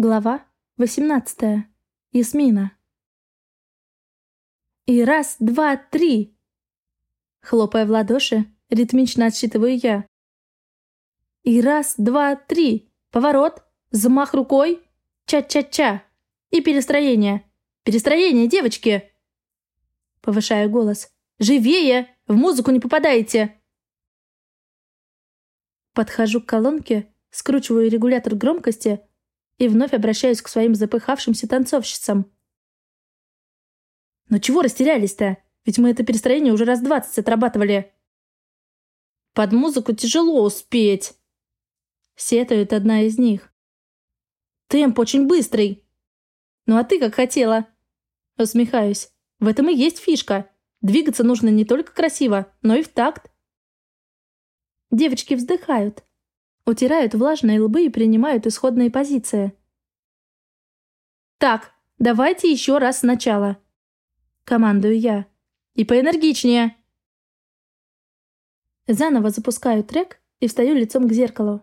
Глава 18. Ясмина. И раз, два, три. Хлопая в ладоши, ритмично отсчитываю я. И раз, два, три. Поворот, замах рукой, ча-ча-ча. И перестроение. Перестроение, девочки. Повышаю голос. Живее! В музыку не попадаете! Подхожу к колонке, скручиваю регулятор громкости и вновь обращаюсь к своим запыхавшимся танцовщицам. «Ну чего растерялись-то? Ведь мы это перестроение уже раз двадцать отрабатывали». «Под музыку тяжело успеть», — сетует одна из них. «Темп очень быстрый». «Ну а ты как хотела?» Усмехаюсь. «В этом и есть фишка. Двигаться нужно не только красиво, но и в такт». Девочки вздыхают, утирают влажные лбы и принимают исходные позиции. «Так, давайте еще раз сначала», — командую я. «И поэнергичнее». Заново запускаю трек и встаю лицом к зеркалу.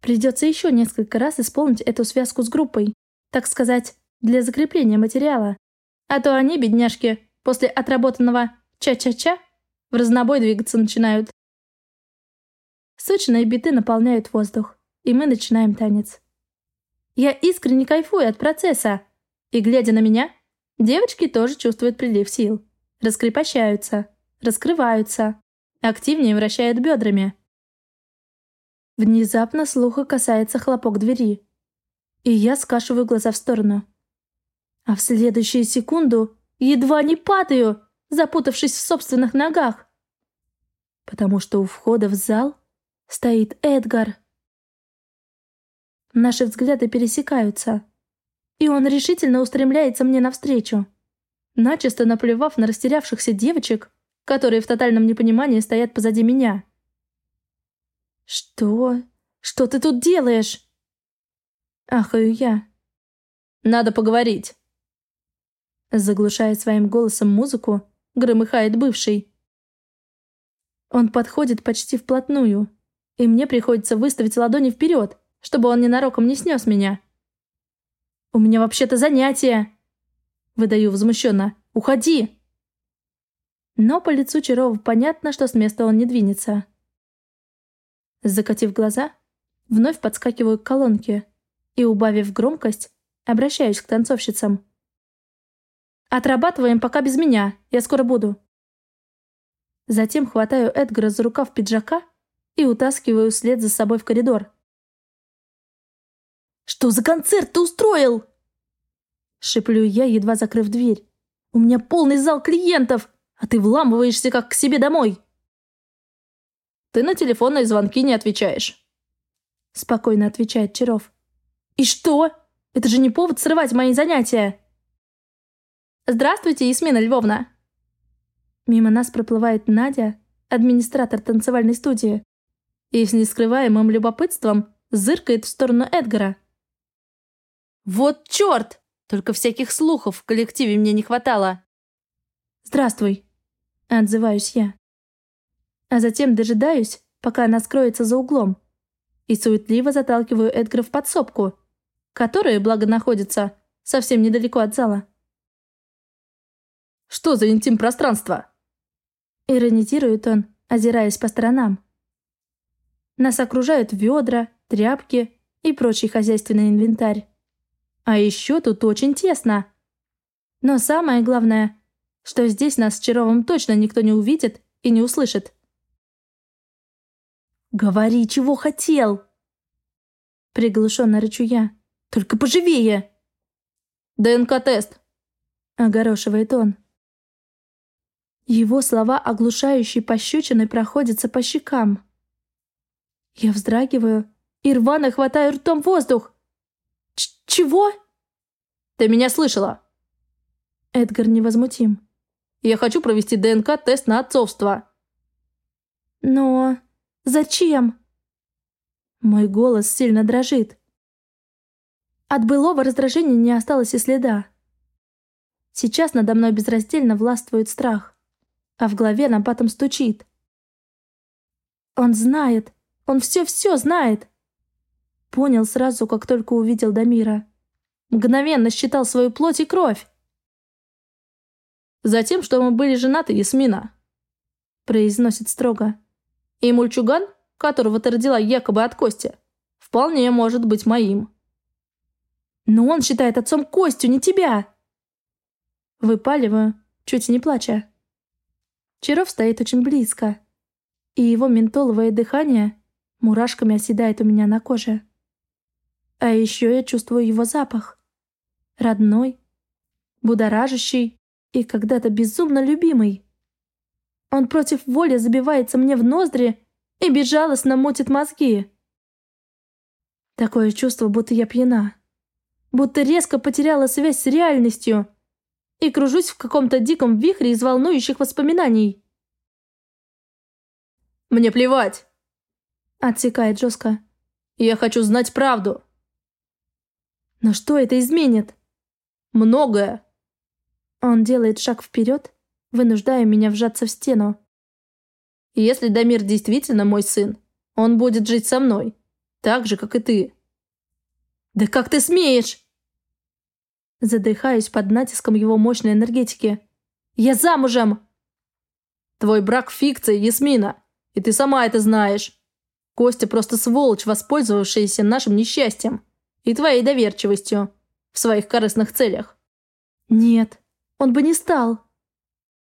Придется еще несколько раз исполнить эту связку с группой, так сказать, для закрепления материала. А то они, бедняжки, после отработанного «ча-ча-ча» в разнобой двигаться начинают. Сочные биты наполняют воздух, и мы начинаем танец. Я искренне кайфую от процесса. И, глядя на меня, девочки тоже чувствуют прилив сил. Раскрепощаются, раскрываются, активнее вращают бедрами. Внезапно слуха касается хлопок двери. И я скашиваю глаза в сторону. А в следующую секунду едва не падаю, запутавшись в собственных ногах. Потому что у входа в зал стоит Эдгар. Наши взгляды пересекаются, и он решительно устремляется мне навстречу, начисто наплевав на растерявшихся девочек, которые в тотальном непонимании стоят позади меня. «Что? Что ты тут делаешь?» Ахаю я. «Надо поговорить!» Заглушая своим голосом музыку, громыхает бывший. Он подходит почти вплотную, и мне приходится выставить ладони вперед, чтобы он ненароком не снес меня. «У меня вообще-то занятие!» Выдаю возмущенно. «Уходи!» Но по лицу Чарова понятно, что с места он не двинется. Закатив глаза, вновь подскакиваю к колонке и, убавив громкость, обращаюсь к танцовщицам. «Отрабатываем пока без меня, я скоро буду». Затем хватаю Эдгара за рукав пиджака и утаскиваю след за собой в коридор. «Что за концерт ты устроил?» Шиплю я, едва закрыв дверь. «У меня полный зал клиентов, а ты вламываешься как к себе домой!» «Ты на телефонные звонки не отвечаешь», — спокойно отвечает Чаров. «И что? Это же не повод срывать мои занятия!» «Здравствуйте, Ясмина Львовна!» Мимо нас проплывает Надя, администратор танцевальной студии и с нескрываемым любопытством зыркает в сторону Эдгара. «Вот черт! Только всяких слухов в коллективе мне не хватало!» «Здравствуй!» — отзываюсь я. А затем дожидаюсь, пока она скроется за углом, и суетливо заталкиваю Эдгара в подсобку, которая, благо, находится совсем недалеко от зала. «Что за интим-пространство?» Иронизирует он, озираясь по сторонам. Нас окружают ведра, тряпки и прочий хозяйственный инвентарь. А еще тут очень тесно. Но самое главное, что здесь нас с Чаровым точно никто не увидит и не услышит. «Говори, чего хотел!» Приглушенно рычу я. «Только поживее!» «ДНК-тест!» Огорошивает он. Его слова оглушающей пощечиной проходятся по щекам. Я вздрагиваю и рвано хватаю ртом воздух. Ч «Чего?» «Ты меня слышала?» Эдгар невозмутим. «Я хочу провести ДНК-тест на отцовство». «Но зачем?» Мой голос сильно дрожит. От былого раздражения не осталось и следа. Сейчас надо мной безраздельно властвует страх, а в голове напатом стучит. Он знает, он все-все знает. Понял сразу, как только увидел Дамира. Мгновенно считал свою плоть и кровь. Затем, что мы были женаты, Ясмина. Произносит строго. И мульчуган, которого ты родила якобы от Кости, вполне может быть моим. Но он считает отцом Костю, не тебя. Выпаливаю, чуть не плача. Черов стоит очень близко, и его ментоловое дыхание мурашками оседает у меня на коже. А еще я чувствую его запах. Родной, будоражащий и когда-то безумно любимый. Он против воли забивается мне в ноздри и безжалостно мутит мозги. Такое чувство, будто я пьяна. Будто резко потеряла связь с реальностью и кружусь в каком-то диком вихре из волнующих воспоминаний. «Мне плевать!» Отсекает жестко. «Я хочу знать правду!» «Но что это изменит?» «Многое!» Он делает шаг вперед, вынуждая меня вжаться в стену. «Если Дамир действительно мой сын, он будет жить со мной, так же, как и ты». «Да как ты смеешь?» Задыхаюсь под натиском его мощной энергетики. «Я замужем!» «Твой брак – фикция, Ясмина, и ты сама это знаешь. Костя просто сволочь, воспользовавшаяся нашим несчастьем и твоей доверчивостью в своих корыстных целях». «Нет, он бы не стал».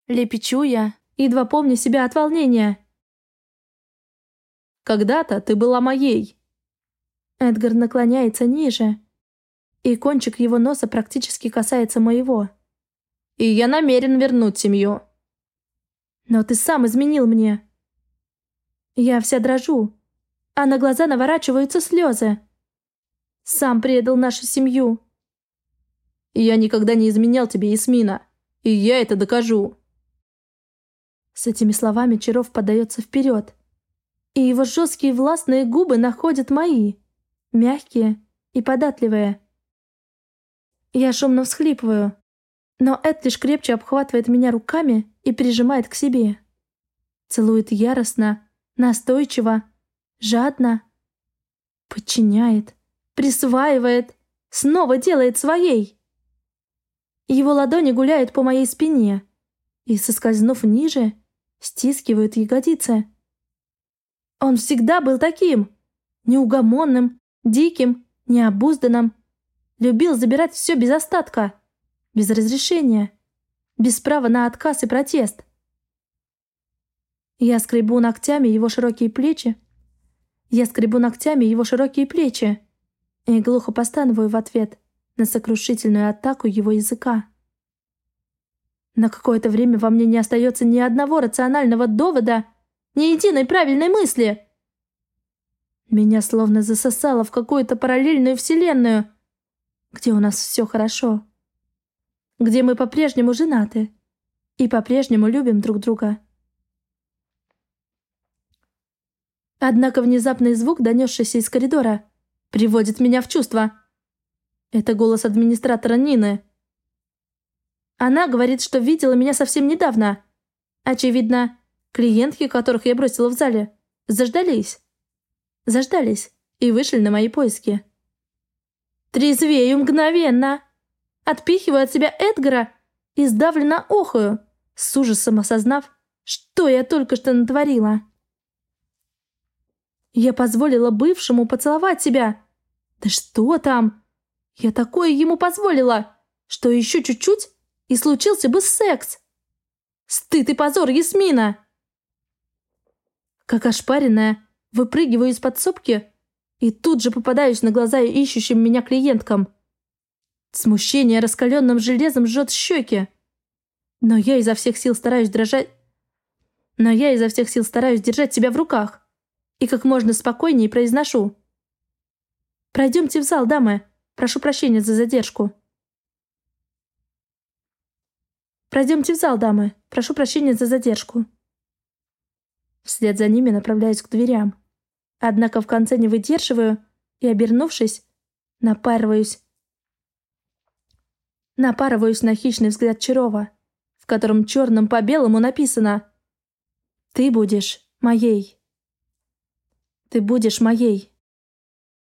Лепечу я, едва помню себя от волнения. «Когда-то ты была моей». Эдгар наклоняется ниже, и кончик его носа практически касается моего. «И я намерен вернуть семью». «Но ты сам изменил мне». Я вся дрожу, а на глаза наворачиваются слезы. Сам предал нашу семью. «Я никогда не изменял тебе, Ясмина, и я это докажу». С этими словами Чаров подается вперед, и его жесткие властные губы находят мои, мягкие и податливые. Я шумно всхлипываю, но Эд лишь крепче обхватывает меня руками и прижимает к себе. Целует яростно, настойчиво, жадно. Подчиняет, присваивает, снова делает своей. Его ладони гуляют по моей спине и, соскользнув ниже, стискивают ягодицы. Он всегда был таким, неугомонным, диким, необузданным, Любил забирать все без остатка, без разрешения, без права на отказ и протест. Я скребу ногтями его широкие плечи. Я скребу ногтями его широкие плечи и глухо постановую в ответ на сокрушительную атаку его языка. На какое-то время во мне не остается ни одного рационального довода, ни единой правильной мысли. Меня словно засосало в какую-то параллельную вселенную, где у нас все хорошо, где мы по-прежнему женаты и по-прежнему любим друг друга. Однако внезапный звук, донесшийся из коридора, приводит меня в чувство. Это голос администратора Нины. Она говорит, что видела меня совсем недавно. Очевидно, клиентки, которых я бросила в зале, заждались. Заждались и вышли на мои поиски. Трезвею мгновенно. Отпихиваю от себя Эдгара и сдавленно охую, с ужасом осознав, что я только что натворила. Я позволила бывшему поцеловать себя. Да что там? Я такое ему позволила, что еще чуть-чуть и случился бы секс. Стыд и позор, Ясмина! Как ошпаренная, выпрыгиваю из подсобки и тут же попадаюсь на глаза ищущим меня клиенткам. Смущение раскаленным железом жжет щеки. Но я изо всех сил стараюсь дрожать... Но я изо всех сил стараюсь держать себя в руках. И как можно спокойнее произношу. «Пройдемте в зал, дамы. Прошу прощения за задержку». «Пройдемте в зал, дамы. Прошу прощения за задержку». Вслед за ними направляюсь к дверям. Однако в конце не выдерживаю и, обернувшись, напарываюсь. Напарываюсь на хищный взгляд Чарова, в котором черным по белому написано «Ты будешь моей». Ты будешь моей.